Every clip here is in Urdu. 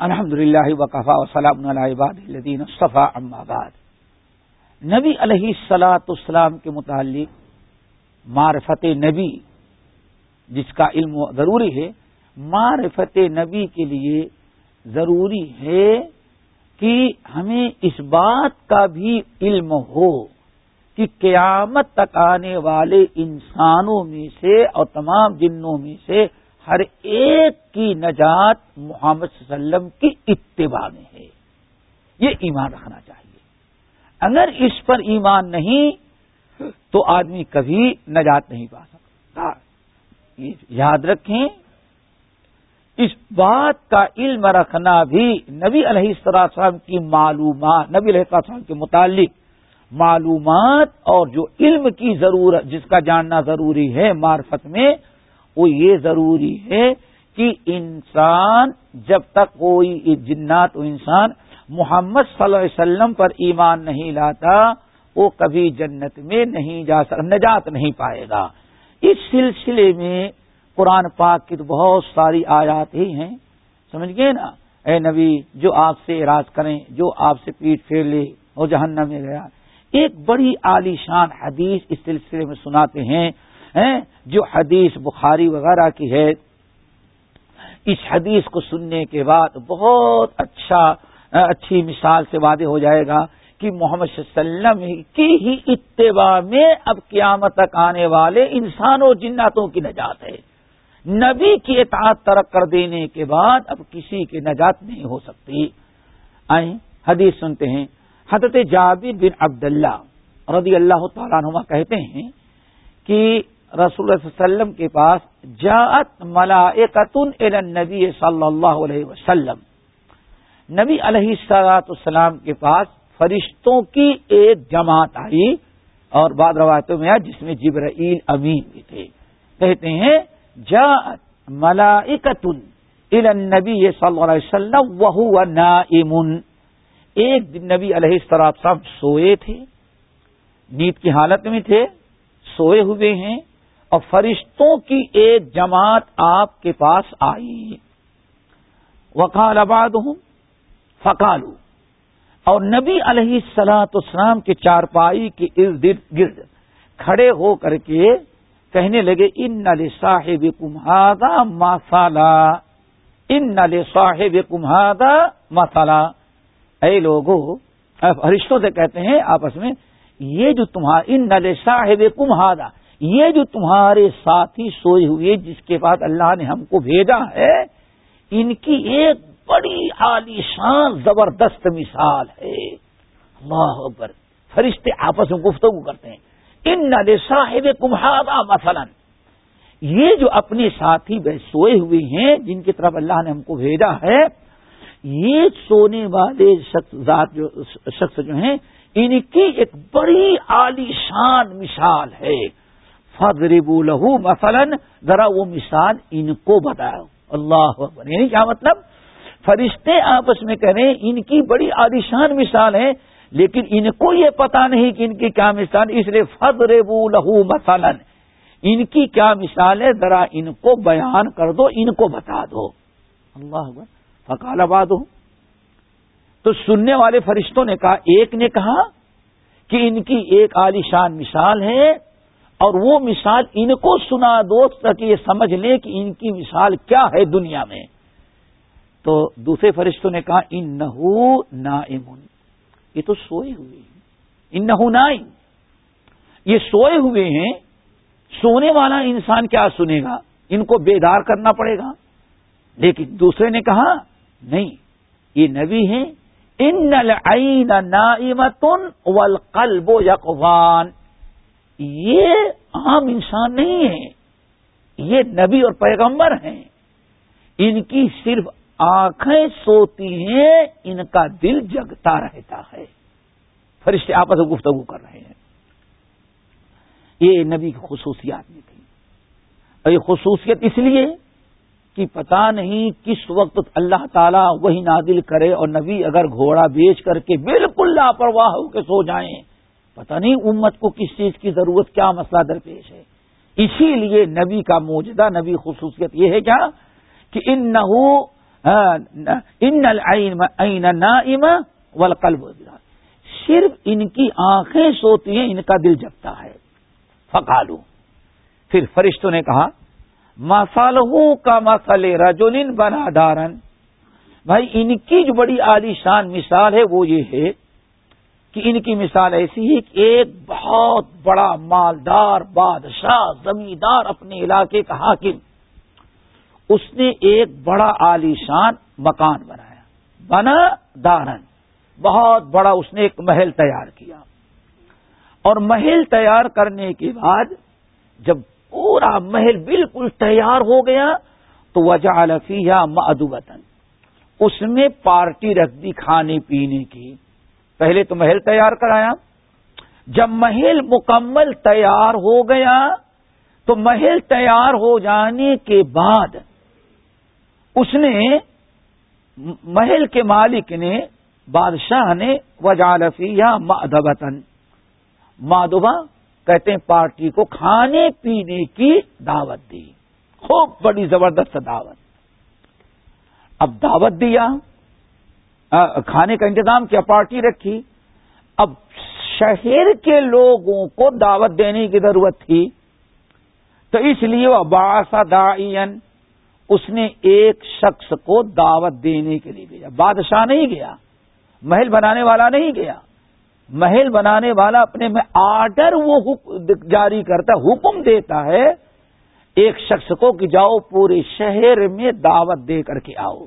الحمد للہ وقفا وسلام الدین صفا اماباد نبی علیہ السلاۃ السلام کے متعلق معرفت نبی، جس کا علم ضروری ہے، معرفت نبی کے لیے ضروری ہے کہ ہمیں اس بات کا بھی علم ہو کہ قیامت تک آنے والے انسانوں میں سے اور تمام جنوں میں سے ہر ایک کی نجات محمد صلی اللہ علیہ وسلم کی اتباع میں ہے۔ یہ ایمان رکھنا چاہیے۔ اگر اس پر ایمان نہیں، تو آدمی کبھی نجات نہیں پا سکتا۔ یاد رکھیں، اس بات کا علم رکھنا بھی نبی علیہ السلام کی معلومات، نبی علیہ السلام کے متعلق معلومات اور جو علم کی ضرورت، جس کا جاننا ضروری ہے معرفت میں وہ یہ ضروری ہے کہ انسان جب تک کوئی جنات و انسان محمد صلی اللہ علیہ وسلم پر ایمان نہیں لاتا، وہ کبھی جنت میں نہیں جا سک، نجات نہیں پائے گا۔ اس سلسلے میں قرآن پاک کی تو بہت ساری آیات ہی ہیں۔ سمجھ گئے نا؟ اے نبی، جو آپ سے اراض کریں، جو آپ سے پیٹ پھیر لے، وہ جہنم میں گیا۔ ایک بڑی عالی شان حدیث اس سلسلے میں سناتے ہیں۔ جو حدیث بخاری وغیرہ کی ہے۔ اس حدیث کو سننے کے بعد بہت اچھا اچھی مثال سے وعدے ہو جائے گا کہ محمد صلی اللہ علیہ وسلم کی ہی اتباع میں اب قیامت تک آنے والے انسانوں جناتوں کی نجات ہے۔ نبی کی اطاعت ترک کر دینے کے بعد اب کسی کی نجات نہیں ہو سکتی۔ آئیں، حدیث سنتے ہیں۔ حضرت جابر بن عبداللہ رضی اللہ تعالیٰ نما کہتے ہیں کہ رسول اللہ علیہ وسلم کے پاس جاءت ملائکتن الى النبی صلی اللہ علیہ وسلم۔ نبی علیہ السلاط السلام کے پاس فرشتوں کی ایک جماعت آئی اور بعد روایتوں میں آئی جس میں جبرائیل امین بھی تھے۔ کہتے ہیں، جاءت ملائکتن الى النبی صلی اللہ علیہ وسلم وهو نائم۔ ایک دن نبی علیہ السلام سوئے تھے، نیند کی حالت میں تھے، سوئے ہوئے ہیں۔ اور فرشتوں کی ایک جماعت آپ کے پاس آئی۔ وکال آباد ہوں فکالو اور نبی علیہ السلاۃ اسلام کے چارپائی کے ارد گرد کھڑے ہو کر کے کہنے لگے، ان نل صاحب کمہادا مسالہ ان نل صاحب کمہادا مسالہ اے لوگوں فرشتوں سے کہتے ہیں آپس میں، یہ جو تمہارا، ان نل صاحب کمہادا یہ جو تمہارے ساتھی سوئے ہوئے جس کے بعد اللہ نے ہم کو بھیجا ہے، ان کی ایک بڑی عالی شان، زبردست مثال ہے۔ اللہ اکبر۔ فرشتے آپس میں گفتگو کرتے ہیں۔ ان نل صاحب کمہادا مثلا۔ یہ جو اپنے ساتھی سوئے ہوئے ہیں، جن کی طرف اللہ نے ہم کو بھیجا ہے، یہ سونے والے شخص، ذات جو، شخص جو ہیں، ان کی ایک بڑی عالی شان مثال ہے۔ فضربو لہو مثلاً ذرا وہ مثال ان کو بتاؤ۔ اللہ یعنی کیا مطلب؟ فرشتے آپس میں کریں ان کی بڑی عالیشان مثال ہے، لیکن ان کو یہ پتا نہیں کہ ان کی کیا مثال، اس لیے فضر لہو مثلاً ان کی کیا مثال ہے؟ ذرا ان کو بیان کر دو، ان کو بتا دو۔ اللہ فکال آباد ہوں تو سننے والے فرشتوں نے کہا، ایک نے کہا کہ ان کی ایک عالیشان مثال ہے اور وہ مثال ان کو سنا دو تاکہ یہ سمجھ لیں کہ ان کی مثال کیا ہے دنیا میں۔ تو دوسرے فرشتوں نے کہا ان نہ یہ تو سوئے ہوئے ہیں۔ ان نہ یہ سوئے ہوئے ہیں۔ سونے والا انسان کیا سنے گا؟ ان کو بیدار کرنا پڑے گا۔ لیکن دوسرے نے کہا، نہیں، یہ نبی ہیں۔ ان العین نائمتن والقلب یقوان. یہ عام انسان نہیں ہے۔ یہ نبی اور پیغمبر ہیں۔ ان کی صرف آنکھیں سوتی ہیں، ان کا دل جگتا رہتا ہے۔ فرشتے آپس میں گفتگو کر رہے ہیں۔ یہ نبی کی خصوصیات میں تھی اور یہ خصوصیت اس لیے کہ پتا نہیں کس وقت اللہ تعالیٰ وہی نادل کرے اور نبی اگر گھوڑا بیچ کر کے بالکل لاپرواہ ہو کے سو جائیں۔ پتہ نہیں امت کو کس چیز کی ضرورت، کیا مسئلہ درپیش ہے۔ اسی لیے نبی کا موجودہ نبی خصوصیت یہ ہے کیا؟ کہ ان نہ صرف ان کی آنکھیں سوتی ہیں، ان کا دل جگتا ہے۔ فکالو پھر فرشتوں نے کہا مسال کا مسل رجولن بنا دارن۔ بھائی، ان کی جو بڑی عالیشان مثال ہے، وہ یہ ہے کہ ان کی مثال ایسی ہے کہ ایک بہت بڑا مالدار، بادشاہ، زمیندار اپنے علاقے کا حاکم، اس نے ایک بڑا عالیشان مکان بنایا، بنا دارن۔ بہت بڑا اس نے ایک محل تیار کیا۔ اور محل تیار کرنے کے بعد جب پورا محل بالکل تیار ہو گیا تو وجہ الفیہ مدوبتن اس میں پارٹی رکھ دی کھانے پینے کی۔ پہلے تو محل تیار کرایا، جب محل مکمل تیار ہو گیا تو محل تیار ہو جانے کے بعد اس نے محل کے مالک نے، بادشاہ نے وجالفی یا مادبتن مادبا کہتے ہیں پارٹی کو کھانے پینے کی دعوت دی۔ خوب بڑی زبردست دعوت۔ اب دعوت دیا۔ کھانے کا انتظام کیا، پارٹی رکھی۔ اب شہر کے لوگوں کو دعوت دینے کی ضرورت تھی۔ تو اس لیے وہ باسا دائین اس نے ایک شخص کو دعوت دینے کے لیے بھیجا۔ بادشاہ نہیں گیا، محل بنانے والا نہیں گیا۔ محل بنانے والا اپنے میں آرڈر وہ جاری کرتا، حکم دیتا ہے، ایک شخص کو کہ جاؤ پورے شہر میں دعوت دے کر کے آؤ۔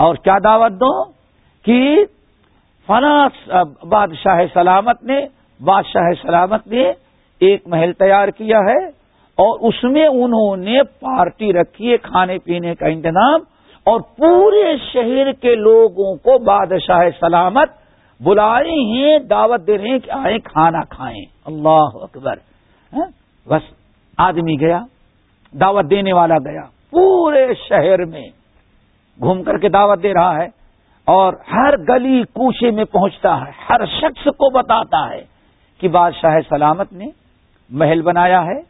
اور کیا دعوت دو کہ فلاں بادشاہ سلامت نے، بادشاہ سلامت نے ایک محل تیار کیا ہے اور اس میں انہوں نے پارٹی رکھی ہے کھانے پینے کا انتظام اور پورے شہر کے لوگوں کو بادشاہ سلامت بلائے ہیں، دعوت دے رہے ہیں کہ آئے کھانا کھائیں۔ اللہ اکبر۔ ہاں؟ بس آدمی گیا، دعوت دینے والا گیا، پورے شہر میں۔ گھوم کر کے دعوت دے رہا ہے اور ہر گلی کوچے میں پہنچتا ہے، ہر شخص کو بتاتا ہے کہ بادشاہ سلامت نے محل بنایا ہے،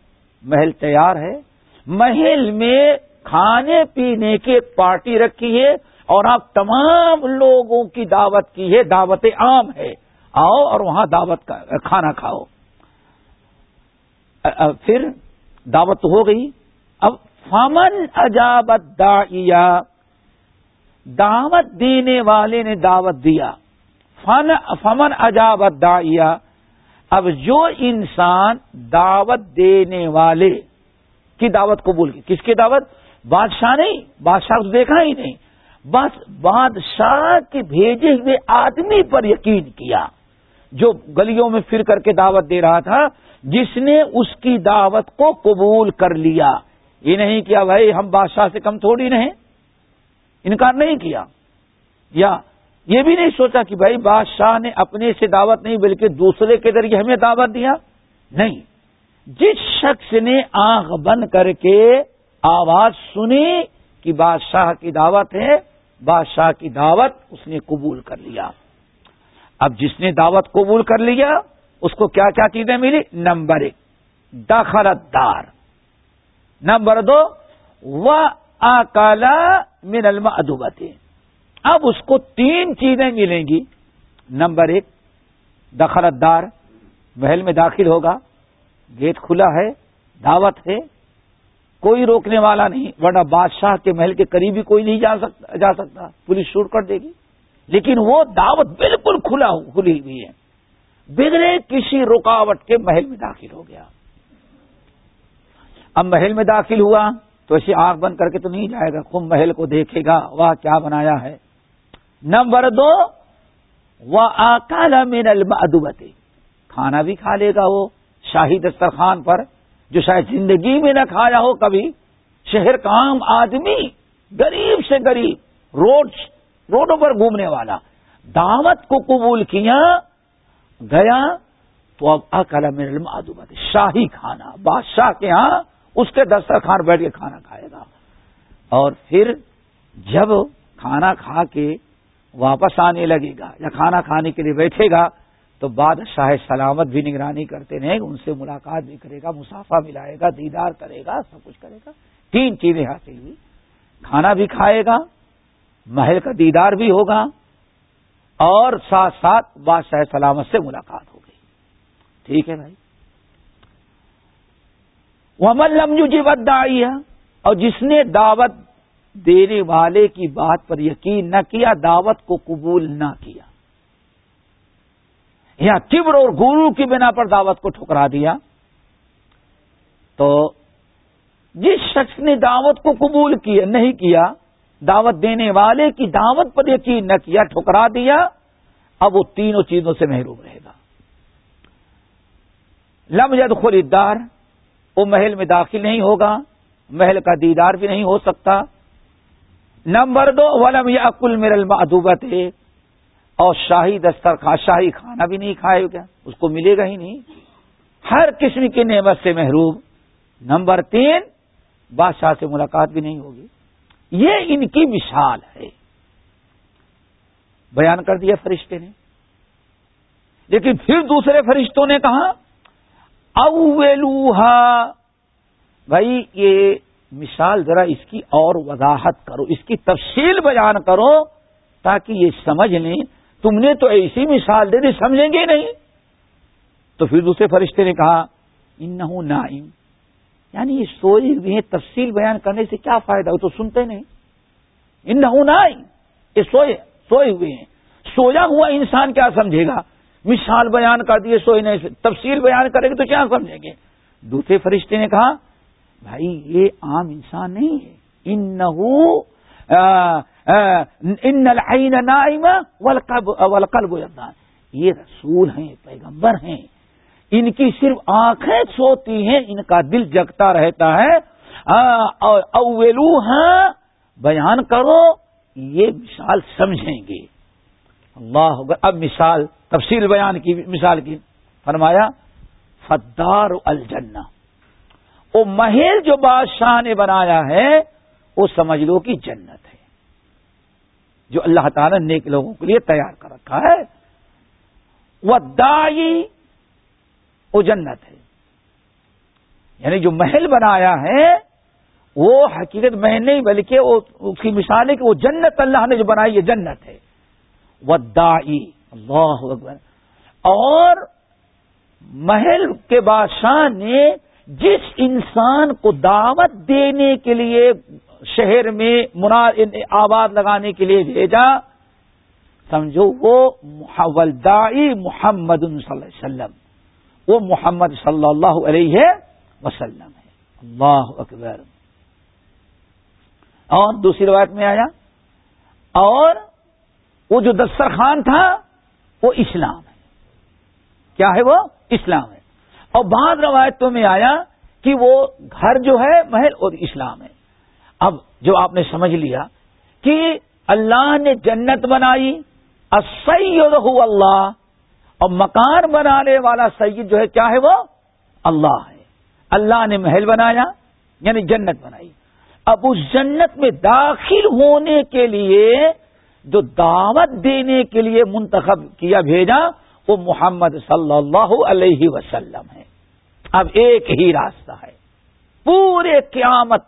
محل تیار ہے، محل میں کھانے پینے کی ایک پارٹی رکھی ہے اور آپ تمام لوگوں کی دعوت کی ہے، دعوت عام ہے۔ آؤ اور وہاں دعوت کھانا کھاؤ۔ پھر دعوت ہو گئی۔ اب فامن عجابت دائیا دعوت دینے والے نے دعوت دیا۔ فن، فمن عجابت دائیا اب جو انسان دعوت دینے والے، کی دعوت قبول کی؟ کس کی دعوت؟ بادشاہ نہیں، بادشاہ کو دیکھا ہی نہیں۔ بس بادشاہ کے بھیجے ہوئے آدمی پر یقین کیا۔ جو گلیوں میں پھر کر کے دعوت دے رہا تھا، جس نے اس کی دعوت کو قبول کر لیا۔ یہ نہیں کیا، بھائی ہم بادشاہ سے کم تھوڑی نہیں انکار نہیں کیا یا یہ بھی نہیں سوچا کہ بھائی بادشاہ نے اپنے سے دعوت نہیں، بلکہ دوسرے کے ذریعے ہمیں دعوت دیا؟ نہیں۔ جس شخص نے آنکھ بند کر کے آواز سنی کہ بادشاہ کی دعوت ہے، بادشاہ کی دعوت اس نے قبول کر لیا۔ اب جس نے دعوت قبول کر لیا، اس کو کیا کیا چیزیں ملی؟ نمبر ایک، دخلت دار۔ نمبر دو، وہ آکالا من الما ادوبتے اب اس کو تین چیزیں ملیں گی۔ نمبر ایک، دخلت دار، محل میں داخل ہوگا، گیٹ کھلا ہے، دعوت ہے، کوئی روکنے والا نہیں، ورنہ بادشاہ کے محل کے قریبی کوئی نہیں جا سکتا جا سکتا، پولیس شوٹ کر دے گی۔ لیکن وہ دعوت بالکل کھلا کھلی ہوئی ہے۔ بگڑے کسی رکاوٹ کے محل میں داخل ہو گیا۔ اب محل میں داخل ہوا۔ تو ایسی آنکھ بند کر کے تو نہیں جائے گا خم محل کو دیکھے گا وہ کیا بنایا ہے۔ نمبر دو، وہ آکال مین المدوبت کھانا بھی کھا لے گا وہ شاہی دسترخوان پر، جو شاید زندگی میں نہ کھایا ہو کبھی۔ شہر کام آدمی، غریب سے غریب، روڈ، روڈوں پر گھومنے والا۔ دعوت کو قبول کیا، گیا، تو اب اکال مین المدوبت شاہی کھانا، بادشاہ کے ہاں اس کے دسترخوان بیٹھ کے کھانا کھائے گا۔ اور پھر جب کھانا کھا کے واپس آنے لگے گا یا کھانا کھانے کے لیے بیٹھے گا، تو بادشاہ سلامت بھی نگرانی کرتے رہے ان سے ملاقات بھی کرے گا، مسافہ ملائے گا، دیدار کرے گا، سب کچھ کرے گا۔ تین چیزیں حاصل ہوئی۔ کھانا بھی کھائے گا، محل کا دیدار بھی ہوگا، اور ساتھ ساتھ بادشاہ سلامت سے ملاقات ہو گئی۔ ٹھیک ہے بھائی؟ وہ لمجو جی بد آئی ہے اور جس نے دعوت دینے والے کی بات پر یقین نہ کیا، دعوت کو قبول نہ کیا۔ یا کبر اور گرو کی بنا پر دعوت کو ٹھکرا دیا۔ تو جس شخص نے دعوت کو قبول کیا، نہیں کیا، دعوت دینے والے کی دعوت پر یقین نہ کیا، ٹھکرا دیا، اب وہ تینوں چیزوں سے محروم رہے گا۔ لم ید خریدار وہ محل میں داخل نہیں ہوگا، محل کا دیدار بھی نہیں ہو سکتا۔ نمبر دو، ولم یا کل میرل ادوبت ہے اور شاہی دسترخوان شاہی کھانا بھی نہیں کھائے کیا؟ اس کو ملے گا ہی نہیں۔ ہر قسم کی نعمت سے محروم۔ نمبر تین، بادشاہ سے ملاقات بھی نہیں ہوگی۔ یہ ان کی مثال ہے۔ بیان کر دیا فرشتے نے۔ لیکن پھر دوسرے فرشتوں نے کہا اویلوہا بھائی، یہ مثال ذرا اس کی اور وضاحت کرو، اس کی تفصیل بیان کرو تاکہ یہ سمجھ لیں۔ تم نے تو ایسی مثال دے دی، سمجھیں گے نہیں۔ تو پھر دوسرے فرشتے نے کہا ان نائم۔ یعنی یہ سوئے ہوئے ہیں تفصیل بیان کرنے سے کیا فائدہ؟ وہ تو سنتے نہیں۔ ان نائم۔ یہ سوئے سوئے ہوئے ہیں۔ سویا ہوا انسان کیا سمجھے گا؟ مثال بیان کر دیے سوئے نہیں تفصیل بیان کرے گے تو کیا سمجھیں گے؟ دوسرے فرشتے نے کہا، بھائی یہ عام انسان نہیں ہے۔ ان ولقلب یادان یہ رسول ہیں پیغمبر ہیں۔ ان کی صرف آنکھیں سوتی ہیں، ان کا دل جگتا رہتا ہے۔ اولو ہاں بیان کرو، یہ مثال سمجھیں گے۔ اللہ اب مثال تفصیل بیان کی مثال کی فرمایا فدار الجنہ۔ وہ محل جو بادشاہ نے بنایا ہے، وہ سمجھ لو کہ جنت ہے۔ جو اللہ تعالیٰ نیک لوگوں کے لیے تیار کر رکھا ہے۔ وہ دائی وہ جنت ہے۔ یعنی جو محل بنایا ہے، وہ حقیقت محل نہیں، بلکہ وہ اس کی مثال ہے کہ وہ جنت اللہ نے جو بنائی، یہ جنت ہے۔ وہ دائی اللہ اکبر۔ اور محل کے بادشاہ نے جس انسان کو دعوت دینے کے لیے شہر میں آباد لگانے کے لیے بھیجا، سمجھو وہ ولدائی محمد صلی اللہ علیہ وسلم۔ وہ محمد صلی اللہ علیہ وسلم ہے۔ اللہ اکبر۔ اور دوسری روایت میں آیا، اور وہ جو دسترخوان تھا، وہ اسلام ہے۔ کیا ہے وہ؟ اسلام ہے۔ اور بعض روایتوں میں آیا کہ وہ گھر جو ہے، محل اور اسلام ہے۔ اب جو آپ نے سمجھ لیا کہ اللہ نے جنت بنائی سید اللہ، اور مکان بنانے والا سید جو ہے، کیا ہے وہ؟ اللہ ہے۔ اللہ نے محل بنایا یعنی جنت بنائی۔ اب اس جنت میں داخل ہونے کے لیے جو دعوت دینے کے لیے منتخب کیا بھیجا، وہ محمد صلی اللہ علیہ وسلم ہے۔ اب ایک ہی راستہ ہے۔ پورے قیامت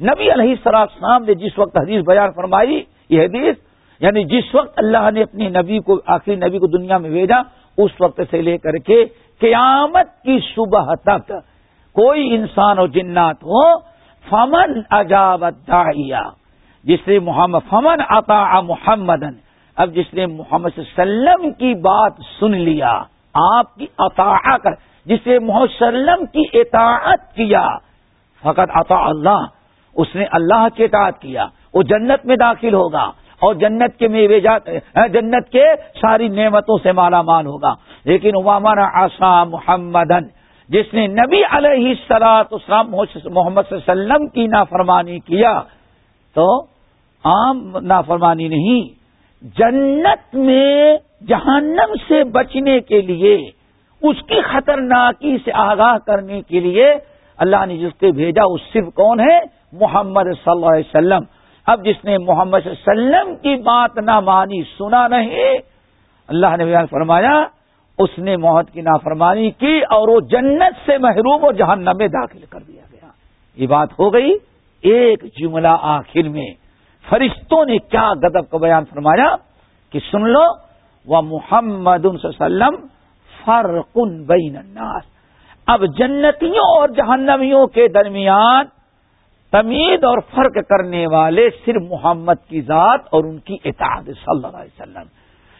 نبی علیہ السلام نے جس وقت حدیث بیان فرمائی، یہ حدیث یعنی جس وقت اللہ نے اپنی نبی کو، آخری نبی کو دنیا میں بھیجا، اس وقت سے لے کر کے قیامت کی صبح تک کوئی انسان و جنات ہو فمن عجابت داعیہ جس نے محمد فمن عطا محمدن اب جس نے محمد صلی اللہ علیہ وسلم کی بات سن لیا، آپ کی عطا کر جس نے محمد صلی اللہ علیہ وسلم کی اطاعت کیا، فقط عطا اللہ، اس نے اللہ کی اطاعت کیا، وہ جنت میں داخل ہوگا، اور جنت کے میوے جنت کے ساری نعمتوں سے مالا مال ہوگا۔ لیکن امامن آسا محمدن جس نے نبی علیہ سلاط اسلام محمد صلی اللہ علیہ وسلم کی نافرمانی کیا تو عام نافرمانی نہیں، جنت میں جہنم سے بچنے کے لیے، اس کی خطرناکی سے آگاہ کرنے کے لیے اللہ نے جس کو بھیجا، اس صرف کون ہے؟ محمد صلی اللہ علیہ وسلم۔ اب جس نے محمد صلی اللہ علیہ وسلم کی بات نہ مانی، سنا نہیں، اللہ نے بیان فرمایا، اس نے موت کی نافرمانی کی اور وہ جنت سے محروم اور جہنم میں داخل کر دیا گیا۔ یہ بات ہو گئی۔ ایک جملہ آخر میں فرشتوں نے کیا گدب کا بیان فرمایا کہ سن لو وہ محمد وسلم فرقن بین الناس۔ اب جنتیوں اور جہنمیوں کے درمیان تمید اور فرق کرنے والے صرف محمد کی ذات اور ان کی اطاعت صلی اللہ علیہ وسلم۔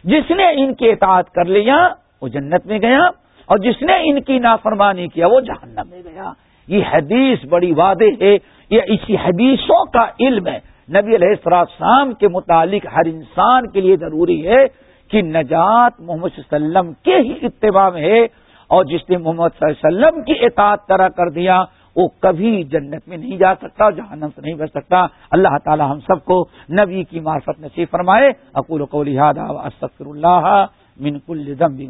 جس نے ان کی اطاعت کر لیا، وہ جنت میں گیا، اور جس نے ان کی نافرمانی کیا، وہ جہنم میں گیا۔ یہ حدیث بڑی وعدے ہے۔ یہ اسی حدیثوں کا علم ہے۔ نبی علیہ السلام کے متعلق ہر انسان کے لیے ضروری ہے کہ نجات محمد صلی اللہ علیہ وسلم کے ہی اتباع میں ہے اور جس نے محمد صلی اللہ علیہ وسلم کی اطاعت کرا کر دیا، وہ کبھی جنت میں نہیں جا سکتا، جہنم سے نہیں بچ سکتا۔ اللہ تعالی ہم سب کو نبی کی معرفت نصیب فرمائے۔ اکول کو لہٰذا اللہ من کل ذنب